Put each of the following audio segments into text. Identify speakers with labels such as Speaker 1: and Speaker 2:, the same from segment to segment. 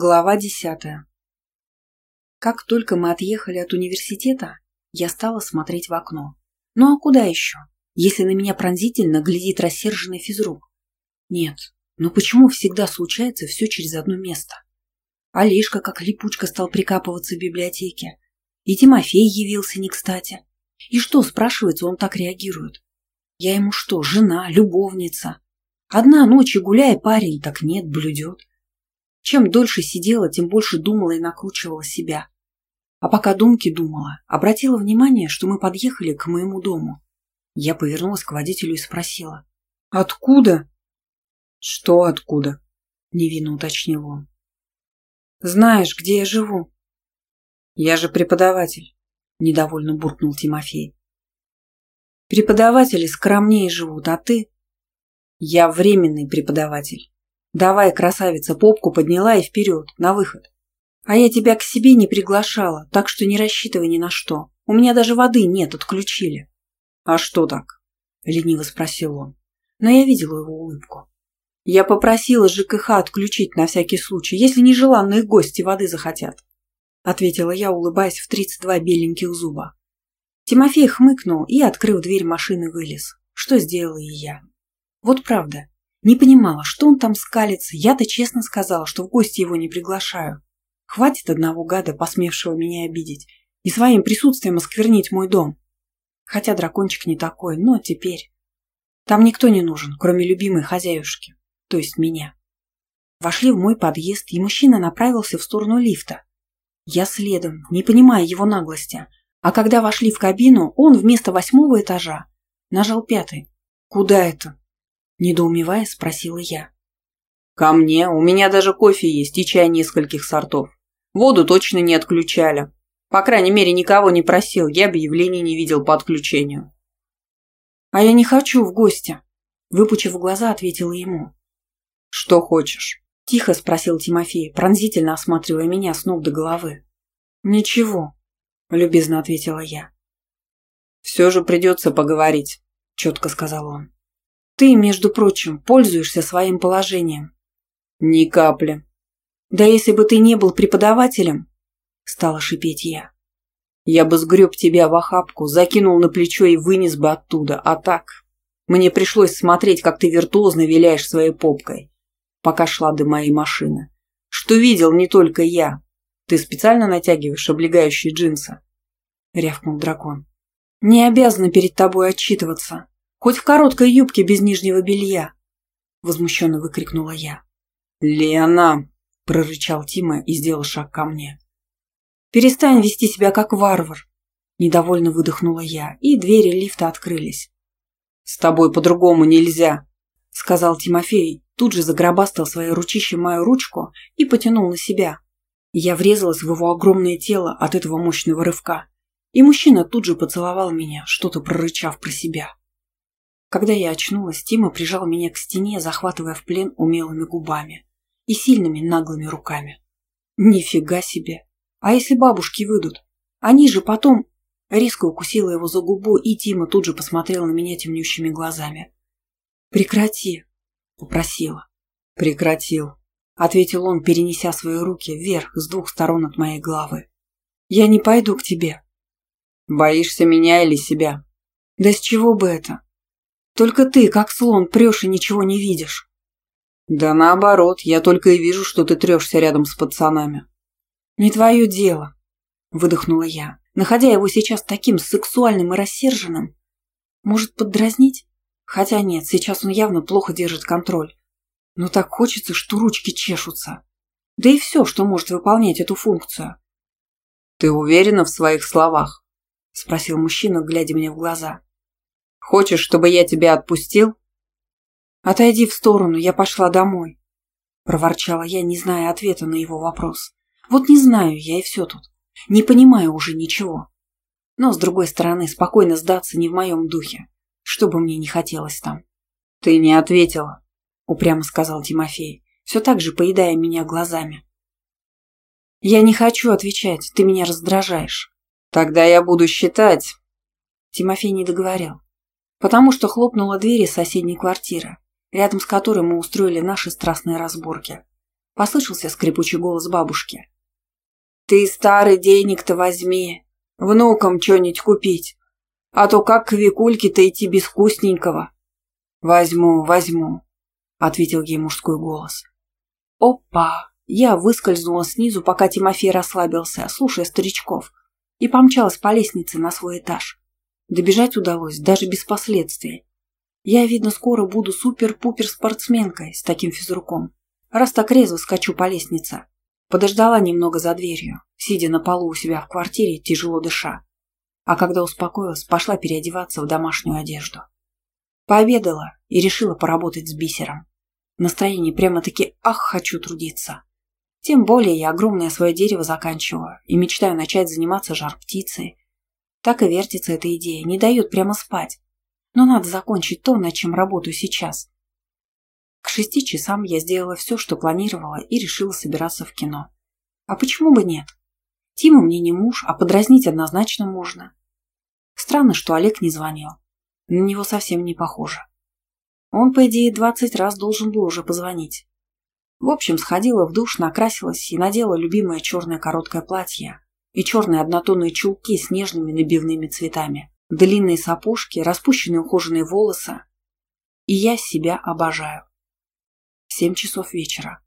Speaker 1: Глава десятая. Как только мы отъехали от университета, я стала смотреть в окно. Ну а куда еще, если на меня пронзительно глядит рассерженный физрук? Нет, но почему всегда случается все через одно место? Олежка, как липучка, стал прикапываться в библиотеке. И Тимофей явился не кстати. И что, спрашивается, он так реагирует? Я ему что, жена, любовница? Одна ночь и гуляя парень, так нет, блюдет. Чем дольше сидела, тем больше думала и накручивала себя. А пока думки думала, обратила внимание, что мы подъехали к моему дому. Я повернулась к водителю и спросила. «Откуда?» «Что откуда?» – невинно уточнил он. «Знаешь, где я живу?» «Я же преподаватель», – недовольно буркнул Тимофей. «Преподаватели скромнее живут, а ты?» «Я временный преподаватель. Давай, красавица, попку подняла и вперед, на выход. А я тебя к себе не приглашала, так что не рассчитывай ни на что. У меня даже воды нет, отключили. А что так? Лениво спросил он. Но я видела его улыбку. Я попросила ЖКХ отключить на всякий случай, если нежеланные гости воды захотят. Ответила я, улыбаясь в тридцать два беленьких зуба. Тимофей хмыкнул и, открыв дверь машины, вылез. Что сделала и я. Вот правда, не понимала, что он там скалится. Я-то честно сказала, что в гости его не приглашаю. Хватит одного гада, посмевшего меня обидеть, и своим присутствием осквернить мой дом. Хотя дракончик не такой, но теперь... Там никто не нужен, кроме любимой хозяюшки, то есть меня. Вошли в мой подъезд, и мужчина направился в сторону лифта. Я следом, не понимая его наглости. А когда вошли в кабину, он вместо восьмого этажа нажал пятый. «Куда это?» Недоумевая, спросила я. «Ко мне. У меня даже кофе есть и чай нескольких сортов. Воду точно не отключали. По крайней мере, никого не просил, я объявлений не видел по отключению». «А я не хочу в гости», – выпучив глаза, ответила ему. «Что хочешь?» – тихо спросил Тимофей, пронзительно осматривая меня с ног до головы. «Ничего», – любезно ответила я. «Все же придется поговорить», – четко сказал он. Ты, между прочим, пользуешься своим положением. Ни капли. Да если бы ты не был преподавателем, стала шипеть я. Я бы сгреб тебя в охапку, закинул на плечо и вынес бы оттуда, а так... Мне пришлось смотреть, как ты виртуозно виляешь своей попкой, пока шла до моей машины. Что видел не только я. Ты специально натягиваешь облегающие джинсы? Рявкнул дракон. Не обязана перед тобой отчитываться. Хоть в короткой юбке без нижнего белья!» Возмущенно выкрикнула я. «Лена!» – прорычал Тима и сделал шаг ко мне. «Перестань вести себя как варвар!» Недовольно выдохнула я, и двери лифта открылись. «С тобой по-другому нельзя!» – сказал Тимофей, тут же загробастал своей ручище мою ручку и потянул на себя. Я врезалась в его огромное тело от этого мощного рывка, и мужчина тут же поцеловал меня, что-то прорычав про себя. Когда я очнулась, Тима прижал меня к стене, захватывая в плен умелыми губами и сильными наглыми руками. Нифига себе! А если бабушки выйдут? Они же потом... Резко укусила его за губу, и Тима тут же посмотрел на меня темнющими глазами. «Прекрати!» — попросила. «Прекратил», — ответил он, перенеся свои руки вверх с двух сторон от моей головы. «Я не пойду к тебе». «Боишься меня или себя?» «Да с чего бы это? Только ты, как слон, прешь и ничего не видишь. Да наоборот, я только и вижу, что ты трешься рядом с пацанами. Не твое дело, выдохнула я, находя его сейчас таким сексуальным и рассерженным. Может, поддразнить? Хотя нет, сейчас он явно плохо держит контроль. Но так хочется, что ручки чешутся. Да и все, что может выполнять эту функцию. «Ты уверена в своих словах?» – спросил мужчина, глядя мне в глаза. Хочешь, чтобы я тебя отпустил?» «Отойди в сторону, я пошла домой», – проворчала я, не зная ответа на его вопрос. «Вот не знаю я и все тут. Не понимаю уже ничего. Но, с другой стороны, спокойно сдаться не в моем духе, что бы мне не хотелось там». «Ты не ответила», – упрямо сказал Тимофей, все так же поедая меня глазами. «Я не хочу отвечать, ты меня раздражаешь». «Тогда я буду считать...» Тимофей не договорил потому что хлопнула дверь из соседней квартиры, рядом с которой мы устроили наши страстные разборки. Послышался скрипучий голос бабушки. «Ты, старый, денег-то возьми, внукам что-нибудь купить, а то как к Викульке-то идти без вкусненького». «Возьму, возьму», — ответил ей мужской голос. «Опа!» Я выскользнула снизу, пока Тимофей расслабился, слушая старичков, и помчалась по лестнице на свой этаж. Добежать удалось, даже без последствий. Я, видно, скоро буду супер-пупер спортсменкой с таким физруком, раз так резво скачу по лестнице. Подождала немного за дверью, сидя на полу у себя в квартире, тяжело дыша. А когда успокоилась, пошла переодеваться в домашнюю одежду. Пообедала и решила поработать с бисером. Настроение прямо-таки «ах, хочу трудиться». Тем более я огромное свое дерево заканчиваю и мечтаю начать заниматься жар-птицей. Так и вертится эта идея, не дает прямо спать. Но надо закончить то, над чем работаю сейчас. К шести часам я сделала все, что планировала, и решила собираться в кино. А почему бы нет? Тима мне не муж, а подразнить однозначно можно. Странно, что Олег не звонил. На него совсем не похоже. Он, по идее, двадцать раз должен был уже позвонить. В общем, сходила в душ, накрасилась и надела любимое черное короткое платье и черные однотонные чулки с нежными набивными цветами, длинные сапожки, распущенные ухоженные волосы. И я себя обожаю. Семь часов вечера.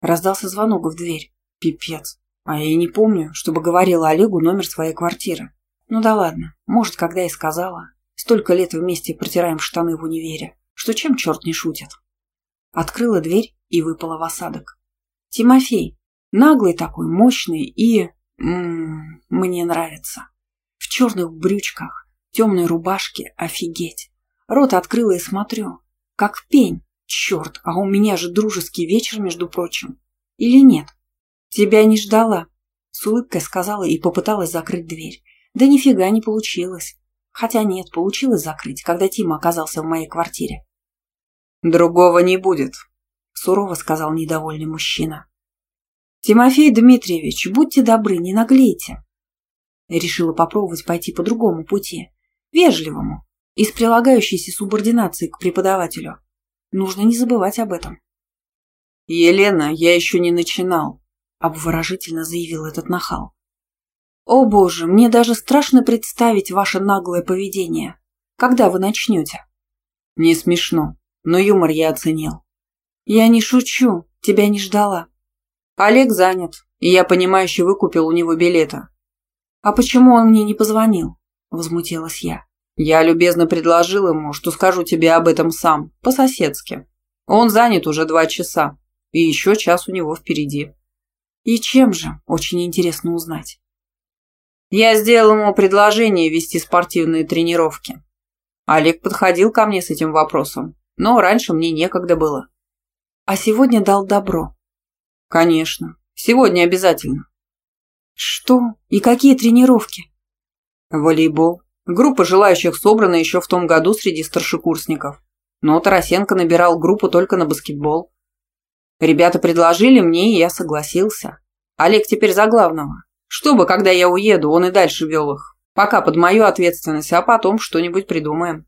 Speaker 1: Раздался звонок в дверь. Пипец. А я и не помню, чтобы говорила Олегу номер своей квартиры. Ну да ладно, может, когда и сказала. Столько лет вместе протираем штаны в универе что чем черт не шутит. Открыла дверь и выпала в осадок. Тимофей, наглый такой, мощный и... М -м, мне нравится. В черных брючках, темной рубашке, офигеть. Рот открыла и смотрю. Как пень. Черт, а у меня же дружеский вечер, между прочим. Или нет? Тебя не ждала. С улыбкой сказала и попыталась закрыть дверь. Да нифига не получилось. Хотя нет, получилось закрыть, когда Тима оказался в моей квартире. «Другого не будет», – сурово сказал недовольный мужчина. «Тимофей Дмитриевич, будьте добры, не наглейте». Решила попробовать пойти по другому пути, вежливому, из прилагающейся субординации к преподавателю. Нужно не забывать об этом. «Елена, я еще не начинал», – обворожительно заявил этот нахал. «О боже, мне даже страшно представить ваше наглое поведение. Когда вы начнете?» «Не смешно но юмор я оценил. «Я не шучу, тебя не ждала». «Олег занят, и я понимающе выкупил у него билета». «А почему он мне не позвонил?» – возмутилась я. «Я любезно предложил ему, что скажу тебе об этом сам, по-соседски. Он занят уже два часа, и еще час у него впереди». «И чем же?» – очень интересно узнать. Я сделал ему предложение вести спортивные тренировки. Олег подходил ко мне с этим вопросом, но раньше мне некогда было. А сегодня дал добро. Конечно. Сегодня обязательно. Что? И какие тренировки? Волейбол. Группа желающих собрана еще в том году среди старшекурсников. Но Тарасенко набирал группу только на баскетбол. Ребята предложили мне, и я согласился. Олег теперь за главного. Чтобы, когда я уеду, он и дальше вел их. Пока под мою ответственность, а потом что-нибудь придумаем.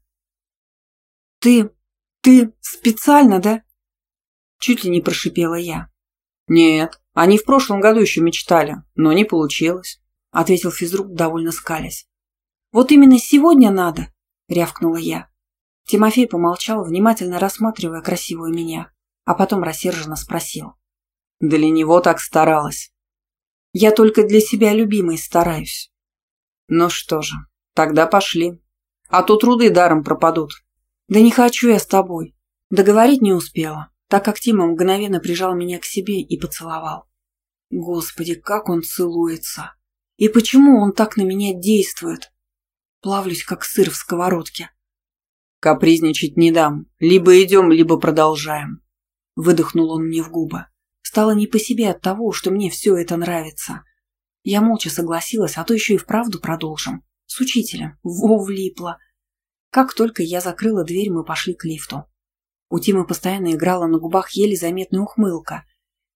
Speaker 1: Ты «Ты специально, да?» Чуть ли не прошипела я. «Нет, они в прошлом году еще мечтали, но не получилось», ответил физрук, довольно скалясь. «Вот именно сегодня надо», рявкнула я. Тимофей помолчал, внимательно рассматривая красивую меня, а потом рассерженно спросил. «Для него так старалась». «Я только для себя любимой стараюсь». «Ну что же, тогда пошли. А то труды даром пропадут. «Да не хочу я с тобой». Договорить не успела, так как Тима мгновенно прижал меня к себе и поцеловал. Господи, как он целуется! И почему он так на меня действует? Плавлюсь, как сыр в сковородке. Капризничать не дам. Либо идем, либо продолжаем. Выдохнул он мне в губы. Стало не по себе от того, что мне все это нравится. Я молча согласилась, а то еще и вправду продолжим. С учителем. Во, влипла. Как только я закрыла дверь, мы пошли к лифту. У Тимы постоянно играла на губах еле заметная ухмылка.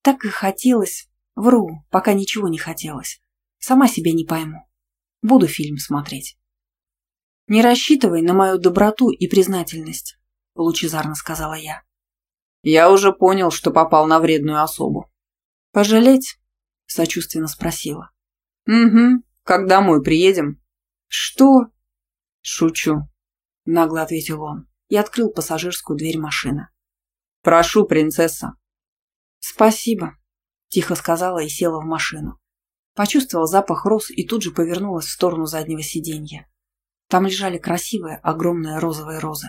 Speaker 1: Так и хотелось... Вру, пока ничего не хотелось. Сама себя не пойму. Буду фильм смотреть. «Не рассчитывай на мою доброту и признательность», – лучезарно сказала я. «Я уже понял, что попал на вредную особу», Пожалеть? Сочувственно спросила.
Speaker 2: Угу. Как домой приедем?
Speaker 1: Что?
Speaker 2: Шучу.
Speaker 1: Нагло ответил он и открыл пассажирскую дверь машины.
Speaker 2: Прошу, принцесса.
Speaker 1: Спасибо, тихо сказала и села в машину. Почувствовал запах роз и тут же повернулась в сторону заднего сиденья. Там лежали красивые, огромные розовые розы.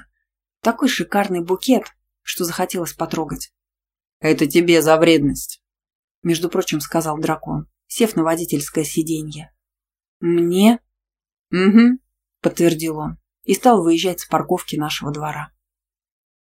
Speaker 1: Такой шикарный букет, что захотелось потрогать.
Speaker 2: «Это тебе за вредность», —
Speaker 1: между прочим сказал дракон, сев на водительское сиденье. «Мне?»
Speaker 2: «Угу», —
Speaker 1: подтвердил он и стал выезжать с парковки нашего двора.